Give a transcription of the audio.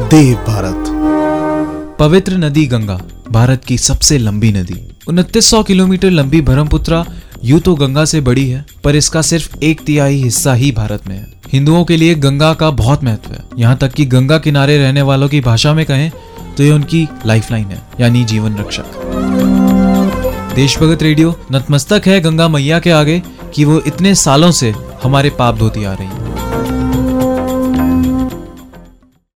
देव भारत। पवित्र नदी गंगा, भारत की सबसे लंबी नदी। उनतीस किलोमीटर लंबी ब्रह्मपुत्रा यूँ तो गंगा से बड़ी है, पर इसका सिर्फ़ एक तिहाई हिस्सा ही भारत में है। हिंदुओं के लिए गंगा का बहुत महत्व है। यहाँ तक कि गंगा किनारे रहने वालों की भाषा में कहें तो ये उनकी लाइफलाइन है, यानी जीवन रक्षक। देशभगत रेडियो, नतमस्तक है गंगा मैया के आगे, कि वो इतने सालों से हमारे पाप धोती आ रही है।